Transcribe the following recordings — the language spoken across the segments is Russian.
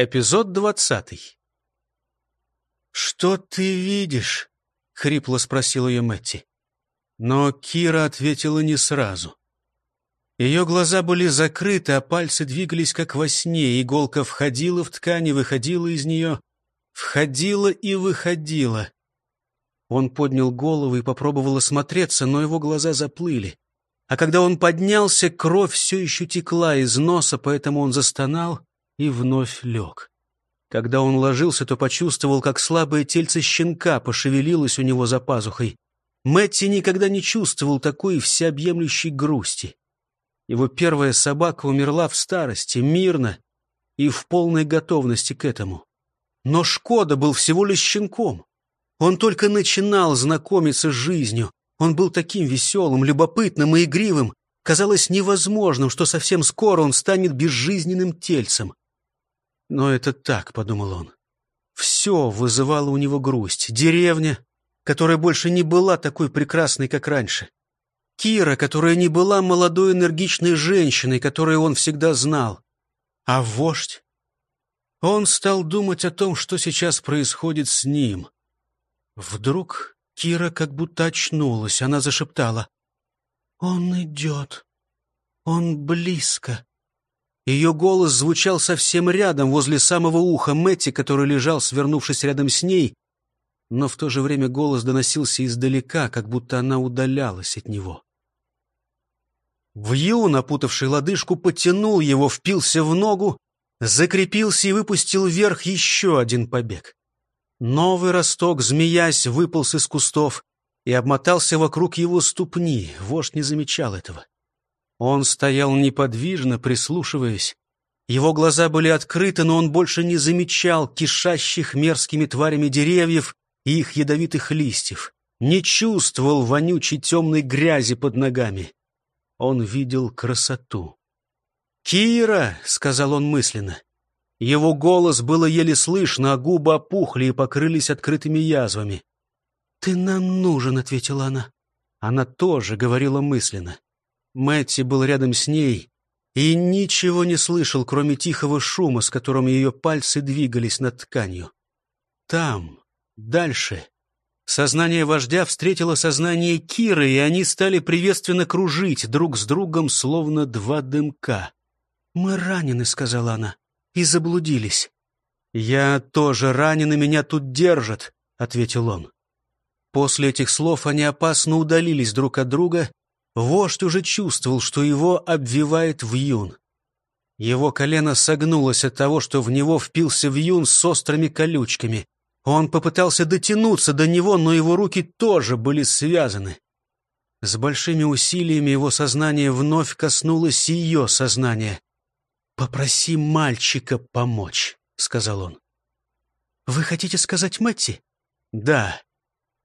Эпизод двадцатый. «Что ты видишь?» — хрипло спросил ее Мэтти. Но Кира ответила не сразу. Ее глаза были закрыты, а пальцы двигались как во сне. Иголка входила в ткань и выходила из нее. Входила и выходила. Он поднял голову и попробовал осмотреться, но его глаза заплыли. А когда он поднялся, кровь все еще текла из носа, поэтому он застонал и вновь лег. Когда он ложился, то почувствовал, как слабое тельце щенка пошевелилось у него за пазухой. Мэтти никогда не чувствовал такой всеобъемлющей грусти. Его первая собака умерла в старости, мирно и в полной готовности к этому. Но Шкода был всего лишь щенком. Он только начинал знакомиться с жизнью. Он был таким веселым, любопытным и игривым. Казалось невозможным, что совсем скоро он станет безжизненным тельцем. Но это так, — подумал он. Все вызывало у него грусть. Деревня, которая больше не была такой прекрасной, как раньше. Кира, которая не была молодой энергичной женщиной, которую он всегда знал. А вождь? Он стал думать о том, что сейчас происходит с ним. Вдруг Кира как будто очнулась. Она зашептала. «Он идет. Он близко». Ее голос звучал совсем рядом, возле самого уха Мэтти, который лежал, свернувшись рядом с ней, но в то же время голос доносился издалека, как будто она удалялась от него. Вью, напутавший лодыжку, потянул его, впился в ногу, закрепился и выпустил вверх еще один побег. Новый росток, змеясь, выполз из кустов и обмотался вокруг его ступни. Вождь не замечал этого. Он стоял неподвижно, прислушиваясь. Его глаза были открыты, но он больше не замечал кишащих мерзкими тварями деревьев и их ядовитых листьев, не чувствовал вонючей темной грязи под ногами. Он видел красоту. «Кира!» — сказал он мысленно. Его голос было еле слышно, а губы опухли и покрылись открытыми язвами. «Ты нам нужен», — ответила она. Она тоже говорила мысленно. Мэтти был рядом с ней и ничего не слышал, кроме тихого шума, с которым ее пальцы двигались над тканью. Там, дальше, сознание вождя встретило сознание Киры, и они стали приветственно кружить друг с другом, словно два дымка. «Мы ранены», — сказала она, — «и заблудились». «Я тоже ранен, и меня тут держат», — ответил он. После этих слов они опасно удалились друг от друга, Вождь уже чувствовал, что его обвивает вьюн. Его колено согнулось от того, что в него впился вьюн с острыми колючками. Он попытался дотянуться до него, но его руки тоже были связаны. С большими усилиями его сознание вновь коснулось ее сознания. «Попроси мальчика помочь», — сказал он. «Вы хотите сказать Мэтти?» «Да.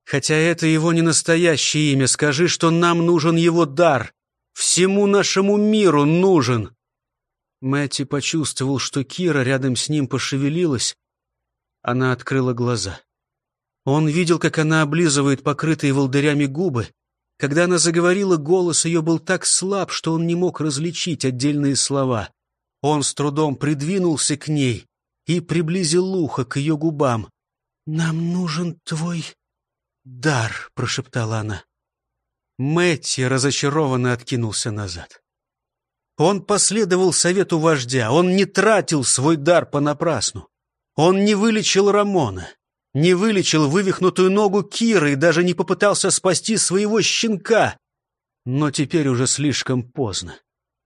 Хотя это его не настоящее имя, скажи, что нам нужен его дар. Всему нашему миру нужен. Мэтти почувствовал, что Кира рядом с ним пошевелилась. Она открыла глаза. Он видел, как она облизывает покрытые волдырями губы. Когда она заговорила, голос ее был так слаб, что он не мог различить отдельные слова. Он с трудом придвинулся к ней и приблизил ухо к ее губам. «Нам нужен твой «Дар!» — прошептала она. Мэтти разочарованно откинулся назад. Он последовал совету вождя, он не тратил свой дар понапрасну. Он не вылечил Рамона, не вылечил вывихнутую ногу Киры и даже не попытался спасти своего щенка. Но теперь уже слишком поздно.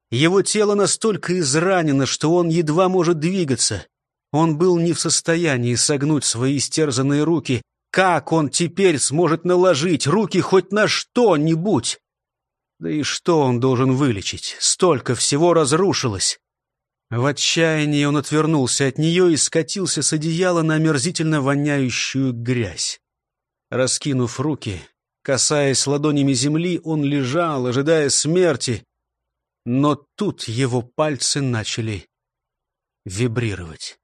Его тело настолько изранено, что он едва может двигаться. Он был не в состоянии согнуть свои истерзанные руки, как он теперь сможет наложить руки хоть на что-нибудь? Да и что он должен вылечить? Столько всего разрушилось. В отчаянии он отвернулся от нее и скатился с одеяла на омерзительно воняющую грязь. Раскинув руки, касаясь ладонями земли, он лежал, ожидая смерти. Но тут его пальцы начали вибрировать.